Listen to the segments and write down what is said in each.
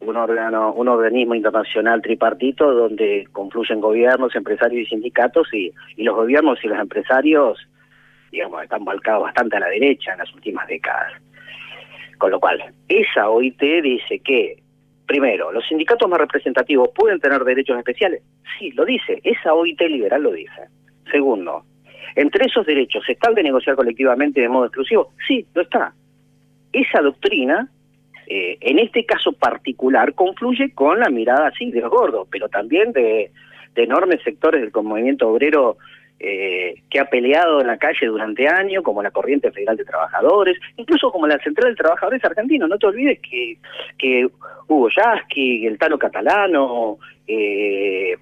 un órgano, un organismo internacional tripartito donde confluyen gobiernos, empresarios y sindicatos y, los gobiernos y los empresarios, digamos, están volcados bastante a la derecha en las últimas décadas. Con lo cual, esa OIT dice que, primero, los sindicatos más representativos pueden tener derechos especiales. Sí, lo dice, esa OIT liberal lo dice. Segundo, entre esos derechos, ¿está el de negociar colectivamente de modo exclusivo? Sí, lo está. Esa doctrina, eh, en este caso particular, confluye con la mirada, sí, de los gordos, pero también de, enormes sectores del movimiento obrero eh, que ha peleado en la calle durante años, como la Corriente Federal de Trabajadores, incluso como la Central de Trabajadores Argentinos. No te olvides que, que Hugo Yasky, el Tano Catalano, eh,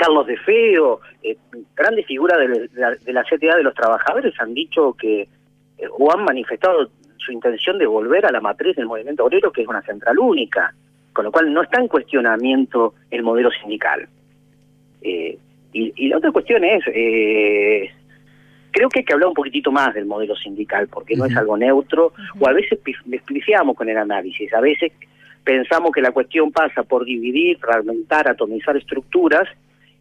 Carlos de Feo, eh, grandes figuras de la, CTA de los trabajadores han dicho que, eh, o han manifestado su intención de volver a la matriz del movimiento obrero, que es una central única, con lo cual no está en cuestionamiento el modelo sindical. Eh, y, la otra cuestión es, creo que hay que hablar un poquitito más del modelo sindical, porque no es algo neutro, o a veces despliciamos con el análisis, a veces pensamos que la cuestión pasa por dividir, fragmentar, atomizar estructuras,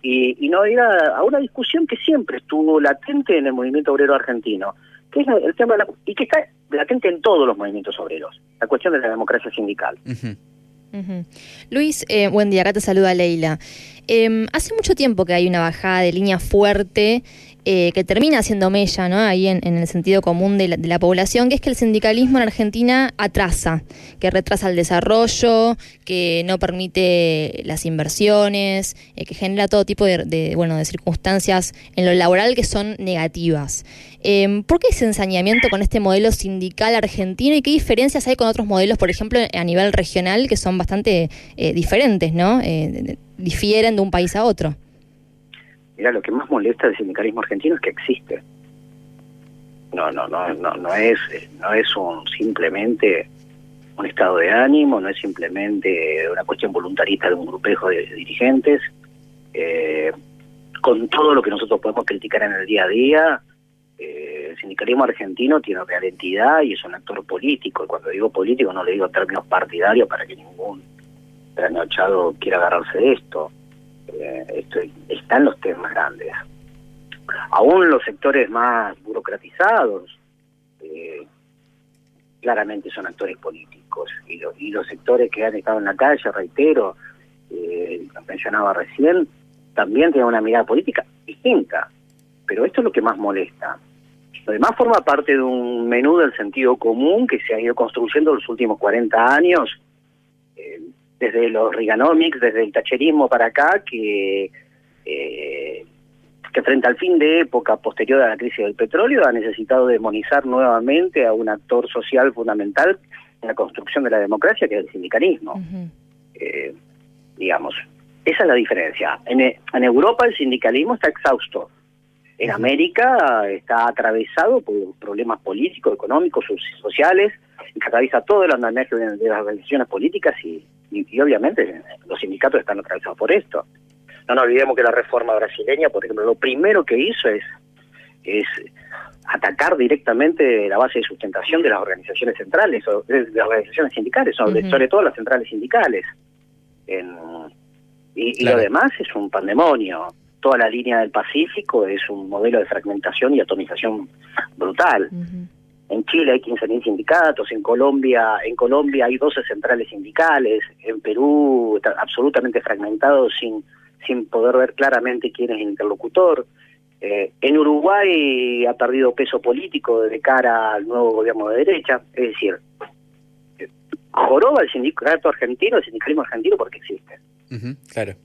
y, no ir a, una discusión que siempre estuvo latente en el movimiento obrero argentino, que es el tema y que está latente en todos los movimientos obreros, la cuestión de la democracia sindical. Luis, eh, buen día, acá te saluda Leila. Em, hace mucho tiempo que hay una bajada de línea fuerte eh, que termina siendo mella, ¿no? Ahí en, el sentido común de la, población, que es que el sindicalismo en Argentina atrasa, que retrasa el desarrollo, que no permite las inversiones, eh, que genera todo tipo de, bueno, de circunstancias en lo laboral que son negativas. Em, ¿Por qué ese ensañamiento con este modelo sindical argentino y qué diferencias hay con otros modelos, por ejemplo, a nivel regional, que son bastante eh, diferentes, ¿no? difieren de un país a otro. Mira, lo que más molesta del sindicalismo argentino es que existe. No, no, no, no, no es, no es un simplemente un estado de ánimo, no es simplemente una cuestión voluntarista de un grupejo de, dirigentes. Eh, con todo lo que nosotros podemos criticar en el día a día, eh, el sindicalismo argentino tiene real entidad y es un actor político. Y cuando digo político no le digo términos partidarios para que ningún trasnochado quiera agarrarse de esto. Eh, están los temas grandes. Aún los sectores más burocratizados eh, claramente son actores políticos y, y, los sectores que han estado en la calle, reitero, eh, lo mencionaba recién, también tienen una mirada política distinta. Pero esto es lo que más molesta. Lo demás forma parte de un menú del sentido común que se ha ido construyendo en los últimos 40 años desde los Riganomics, desde el tacherismo para acá, que, eh, que frente al fin de época posterior a la crisis del petróleo ha necesitado demonizar nuevamente a un actor social fundamental en la construcción de la democracia, que es el sindicalismo. Eh, digamos, esa es la diferencia. En, en Europa el sindicalismo está exhausto. En América está atravesado por problemas políticos, económicos, sociales, y que atraviesa todo el andamiaje de, las organizaciones políticas y, y, obviamente los sindicatos están atravesados por esto. No nos olvidemos que la reforma brasileña, por ejemplo, lo primero que hizo es, es atacar directamente la base de sustentación de las organizaciones centrales, o de las organizaciones sindicales, sobre, todo las centrales sindicales. y, lo demás es un pandemonio. Toda la línea del Pacífico es un modelo de fragmentación y atomización brutal. En Chile hay 15.000 sindicatos, en Colombia, en Colombia hay 12 centrales sindicales, en Perú está absolutamente fragmentado sin, sin poder ver claramente quién es el interlocutor. Eh, en Uruguay ha perdido peso político de cara al nuevo gobierno de derecha, es decir, joroba el sindicato argentino, el sindicalismo argentino porque existe. Claro.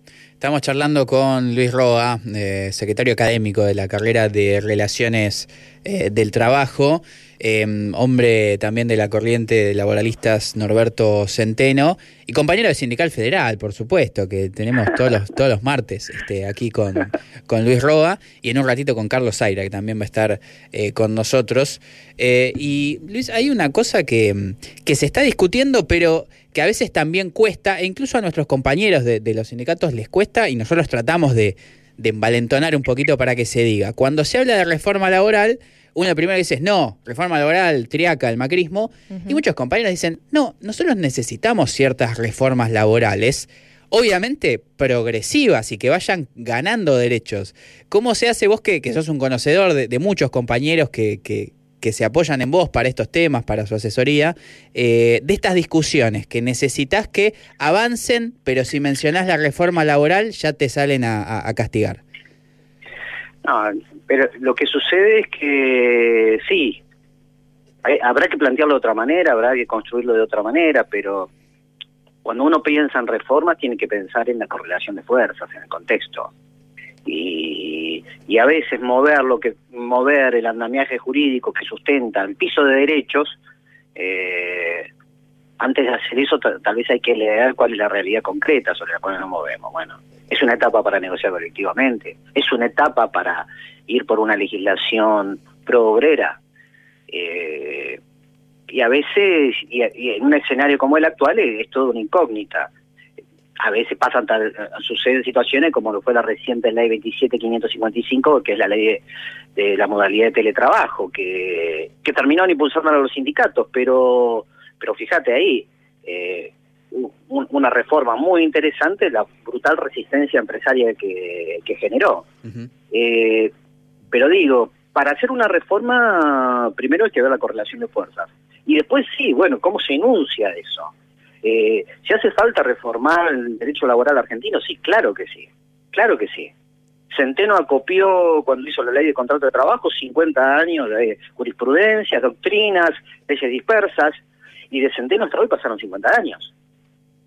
Estamos charlando con Luis Roa, eh, secretario académico de la carrera de Relaciones eh, del Trabajo. Em, hombre también de la corriente de laboralistas Norberto Centeno y compañero de Sindical Federal, por supuesto, que tenemos todos los, todos los martes este, aquí con, con Luis Roa y en un ratito con Carlos Zaira, que también va a estar eh, con nosotros. Y Luis, hay una cosa que, que se está discutiendo, pero que a veces también cuesta, e incluso a nuestros compañeros de, de los sindicatos les cuesta, y nosotros tratamos de de envalentonar un poquito para que se diga. Cuando se habla de reforma laboral, uno primero dice, no, reforma laboral, triaca, el macrismo, y muchos compañeros dicen, no, nosotros necesitamos ciertas reformas laborales, obviamente progresivas y que vayan ganando derechos. ¿Cómo se hace vos que, que sos un conocedor de, muchos compañeros que, que, que, se apoyan en vos para estos temas, para su asesoría, eh, de estas discusiones que necesitas que avancen, pero si mencionás la reforma laboral ya te salen a, castigar? No, pero lo que sucede es que sí, habrá que plantearlo de otra manera, habrá que construirlo de otra manera, pero cuando uno piensa en reforma tiene que pensar en la correlación de fuerzas, en el contexto. Y, y a veces mover lo que mover el andamiaje jurídico que sustenta el piso de derechos, eh, antes de hacer eso tal vez hay que leer cuál es la realidad concreta sobre la cual nos movemos. Bueno, es una etapa para negociar colectivamente, es una etapa para ir por una legislación pro obrera. Eh, y a veces, y, en un escenario como el actual, es, todo una incógnita. A veces pasan, tal, suceden situaciones como lo fue la reciente ley 27555, que es la ley de, la modalidad de teletrabajo, que, que terminaron impulsando a los sindicatos, pero, pero fíjate ahí, eh, una reforma muy interesante, la brutal resistencia empresaria que, generó. eh, pero digo, para hacer una reforma, primero hay que ver la correlación de fuerzas. Y después sí, bueno, ¿cómo se enuncia eso? Eh, ¿Si hace falta reformar el derecho laboral argentino? Sí, claro que sí, claro que sí. Centeno acopió, cuando hizo la ley de contrato de trabajo, 50 años de jurisprudencia, doctrinas, leyes dispersas, y de Centeno hasta hoy pasaron 50 años.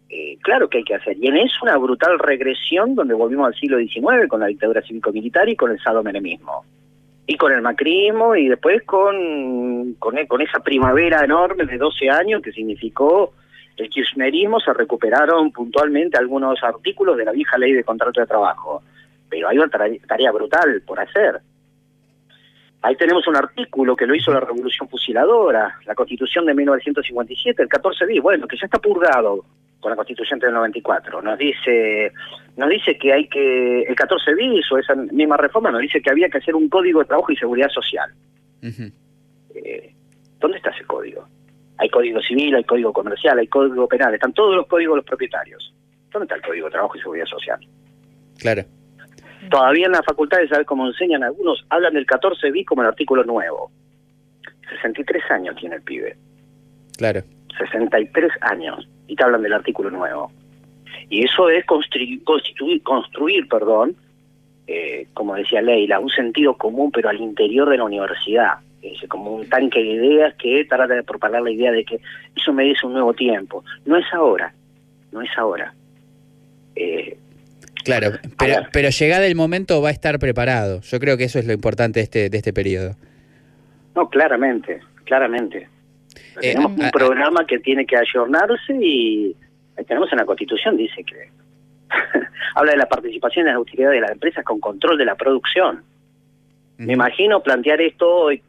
Eh, claro que hay que hacer. Y en eso una brutal regresión donde volvimos al siglo XIX con la dictadura cívico-militar y con el sadomenemismo. Y con el macrismo y después con, con, con, esa primavera enorme de 12 años que significó el kirchnerismo, se recuperaron puntualmente algunos artículos de la vieja ley de contrato de trabajo. Pero hay una tarea brutal por hacer. Ahí tenemos un artículo que lo hizo la Revolución Fusiladora, la Constitución de 1957, el 14 bis, bueno, que ya está purgado con la Constitución del 94. Nos dice nos dice que hay que el 14 bis o esa misma reforma nos dice que había que hacer un código de trabajo y seguridad social. eh, ¿Dónde está ese código? Hay código civil, hay código comercial, hay código penal, están todos los códigos de los propietarios. ¿Dónde está el código de trabajo y seguridad social? Claro. Todavía en la facultad, ¿sabes cómo enseñan algunos? Hablan del 14 bis como el artículo nuevo. 63 años tiene el pibe. Claro. 63 años y te hablan del artículo nuevo. Y eso es construir, constituir, construir perdón, eh, como decía Leila, un sentido común, pero al interior de la universidad. Como un tanque de ideas que trata de propagar la idea de que eso merece un nuevo tiempo. No es ahora, no es ahora. Eh, claro, pero, pero llegado el momento va a estar preparado. Yo creo que eso es lo importante de este, de este periodo. No, claramente, claramente. Eh, tenemos un programa que tiene que ayornarse y tenemos en la Constitución, dice que habla de la participación en las utilidades de las empresas con control de la producción. Me imagino plantear esto hoy.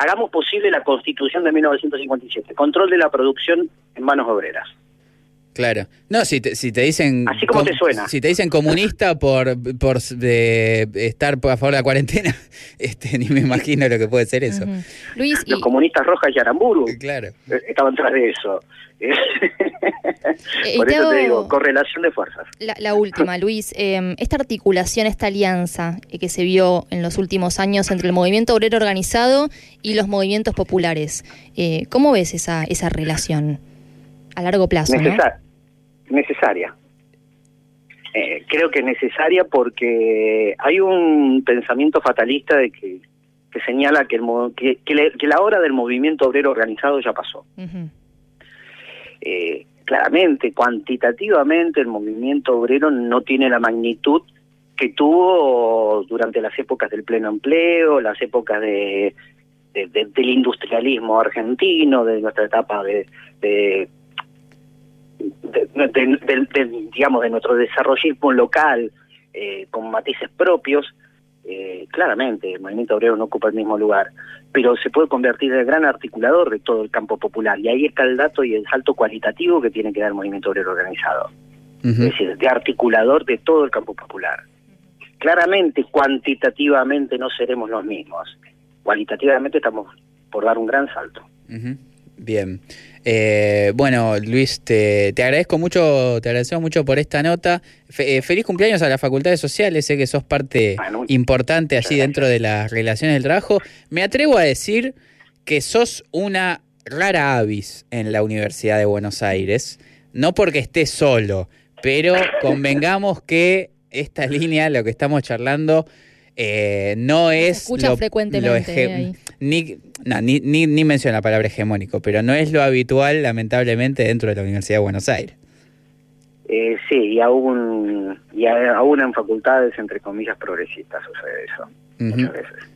Hagamos posible la Constitución de 1957, control de la producción en manos obreras. Claro. No, si te, si te dicen... Así como te suena. Si te dicen comunista por, por de estar a favor de la cuarentena, este, ni me imagino lo que puede ser eso. Luis, Los comunistas rojas y Aramburu claro. Eh, estaban tras de eso. Eh, por eso te digo, correlación de fuerzas. La, última, Luis. Em, esta articulación, esta alianza eh, que se vio en los últimos años entre el movimiento obrero organizado y los movimientos populares, ¿cómo ves esa, esa relación a largo plazo? Necesaria. Eh, creo que necesaria porque hay un pensamiento fatalista de que, que señala que, el, que, que, la hora del movimiento obrero organizado ya pasó. eh, claramente, cuantitativamente, el movimiento obrero no tiene la magnitud que tuvo durante las épocas del pleno empleo, las épocas de, del industrialismo argentino, de nuestra etapa de, de de, digamos, de nuestro desarrollismo local eh, con matices propios, eh, claramente el movimiento obrero no ocupa el mismo lugar, pero se puede convertir en el gran articulador de todo el campo popular. Y ahí está el dato y el salto cualitativo que tiene que dar el movimiento obrero organizado. Es decir, de articulador de todo el campo popular. claramente cuantitativamente no seremos los mismos. Cualitativamente estamos por dar un gran salto. Bien. Eh, bueno, Luis, te, agradezco mucho, te agradecemos mucho por esta nota. Eh, feliz cumpleaños a las facultades sociales, sé que sos parte importante allí dentro de las relaciones del trabajo. Me atrevo a decir que sos una rara avis en la Universidad de Buenos Aires, no porque estés solo, pero convengamos que esta línea, lo que estamos charlando, eh, no es. escucha frecuentemente. ni, ni, ni, menciona la palabra hegemónico, pero no es lo habitual, lamentablemente, dentro de la Universidad de Buenos Aires. Eh, sí, y aún, y aún en facultades, entre comillas, progresistas sucede eso, muchas veces.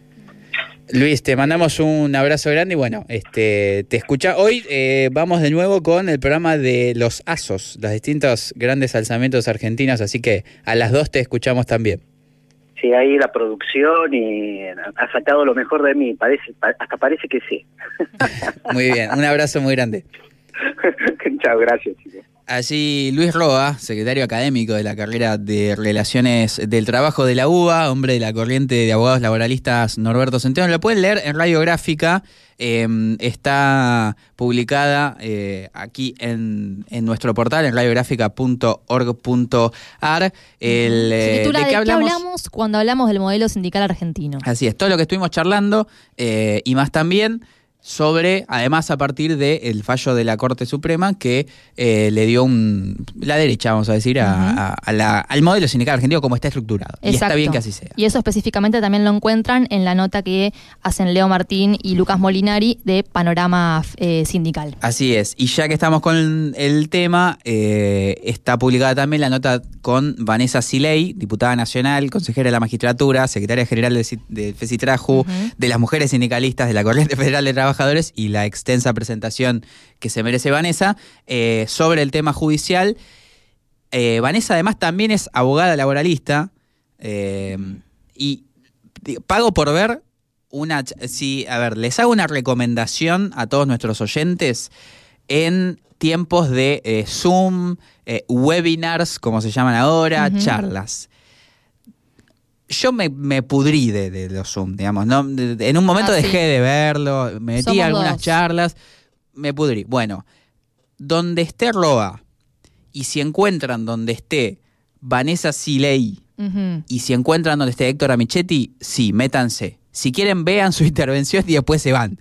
Luis, te mandamos un abrazo grande y bueno, este, te escucha. Hoy eh, vamos de nuevo con el programa de los ASOS, los distintos grandes alzamientos argentinos, así que a las dos te escuchamos también. Sí, ahí la producción y ha sacado lo mejor de mí, parece, hasta parece que sí. muy bien, un abrazo muy grande. Chao, gracias. Chicos. Allí Luis Roa, secretario académico de la carrera de Relaciones del Trabajo de la UBA, hombre de la corriente de abogados laboralistas Norberto Centeno. Lo pueden leer en Radiográfica, em, está publicada eh, aquí en, nuestro portal, en radiográfica.org.ar. El, eh, ¿De, qué, hablamos? cuando hablamos del modelo sindical argentino? Así es, todo lo que estuvimos charlando eh, y más también sobre, además a partir del fallo de la Corte Suprema que eh, le dio un, la derecha, vamos a decir, a, al modelo sindical argentino como está estructurado. Y está bien que así sea. Y eso específicamente también lo encuentran en la nota que hacen Leo Martín y Lucas Molinari de Panorama eh, Sindical. Así es. Y ya que estamos con el tema, eh, está publicada también la nota con Vanessa Silei, diputada nacional, consejera de la magistratura, secretaria general de, de FECITRAJU, de las mujeres sindicalistas de la Corriente Federal de Trabajo y la extensa presentación que se merece Vanessa eh, sobre el tema judicial. Eh, Vanessa además también es abogada laboralista eh, y pago por ver una... Si, a ver, les hago una recomendación a todos nuestros oyentes en tiempos de Zoom, webinars, como se llaman ahora, charlas yo me, me pudrí de, los Zoom, digamos. ¿no? en un momento ah, dejé de verlo, me metí algunas charlas, me pudrí. Bueno, donde esté Roa y si encuentran donde esté Vanessa Silei y si encuentran donde esté Héctor Amichetti, sí, métanse. Si quieren, vean su intervención y después se van.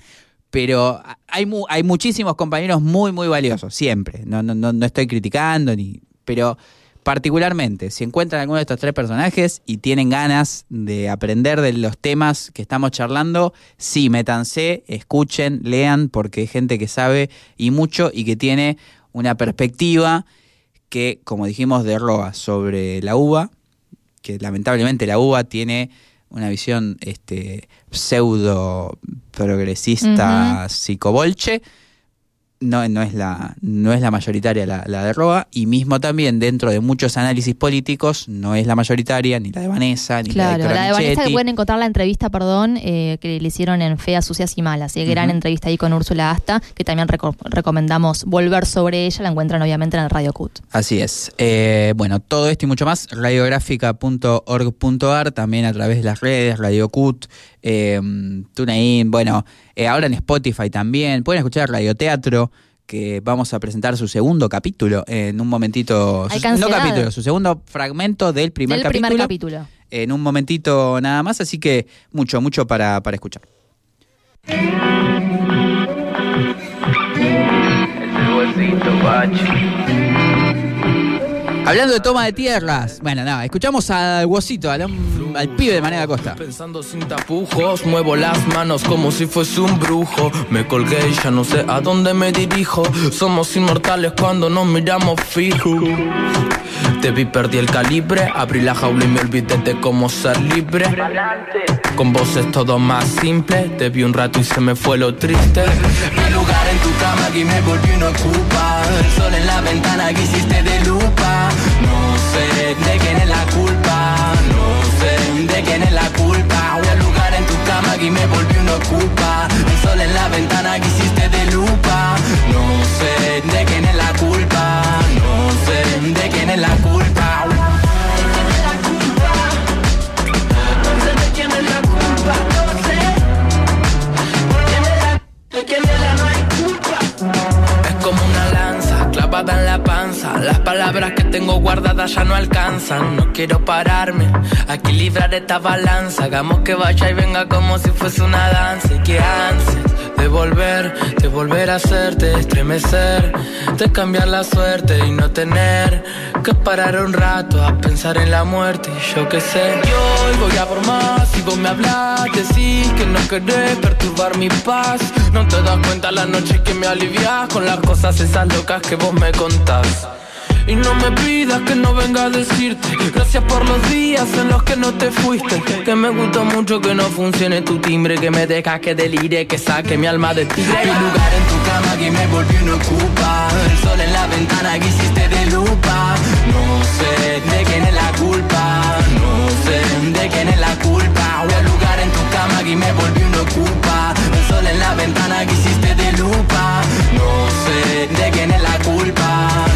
Pero hay, hay muchísimos compañeros muy, muy valiosos, siempre. No, no, no, no estoy criticando, ni, pero Particularmente, si encuentran alguno de estos tres personajes y tienen ganas de aprender de los temas que estamos charlando, sí, métanse, escuchen, lean, porque hay gente que sabe y mucho y que tiene una perspectiva que, como dijimos, de Roa sobre la uva, que lamentablemente la uva tiene una visión este, pseudo progresista psicobolche no, no, es la, no es la mayoritaria la, de Roa, y mismo también dentro de muchos análisis políticos no es la mayoritaria, ni la de Vanessa, ni la de la de Vanessa que pueden encontrar la entrevista, perdón, eh, que le hicieron en Feas, Sucias y Malas, y gran entrevista ahí con Úrsula Asta, que también recomendamos volver sobre ella, la encuentran obviamente en el Radio CUT. Así es. Eh, bueno, todo esto y mucho más, radiográfica.org.ar, también a través de las redes, Radio CUT, eh, TuneIn, bueno, eh, ahora en Spotify también. Pueden escuchar Radioteatro, que vamos a presentar su segundo capítulo en un momentito. no capítulo, su segundo fragmento del primer del capítulo. Primer capítulo. En un momentito nada más, así que mucho, mucho para, para escuchar. Hablando de toma de tierras. Bueno, nada, escuchamos al Guosito, al, al, pibe de manera costa. Pensando sin tapujos, muevo las manos como si fuese un brujo. Me colgué y ya no sé a dónde me dirijo. Somos inmortales cuando nos miramos fijo. Te vi, perdí el calibre, abrí la jaula y me olvidé de cómo ser libre. Con vos es todo más simple, te vi un rato y se me fue lo triste. Mi lugar en tu cama y me volví ocupa. El sol en la ventana que hiciste de lupa. Que tengo guardadas ya no alcanzan. No quiero pararme, a equilibrar esta balanza. Hagamos que vaya y venga como si fuese una danza. Y que ansias de volver, de volver a hacerte estremecer, de cambiar la suerte y no tener que parar un rato a pensar en la muerte. Y yo qué sé, yo hoy voy a por más. Si vos me hablas, decís que no querés perturbar mi paz. No te das cuenta la noche que me alivias con las cosas esas locas que vos me contás. Y no me pidas que no venga a decirte Gracias por los días en los que no te fuiste. Que me gusta mucho que no funcione tu timbre Que me dejas que delire, que saque mi alma de tigre Mi lugar en tu cama que me volvió una ocupa. El sol en la ventana que hiciste de lupa. No sé de quién es la culpa. No sé de quién es la culpa. Voy al lugar en tu cama que me volvió una ocupa. El sol en la ventana que hiciste de lupa. No sé de quién es la culpa.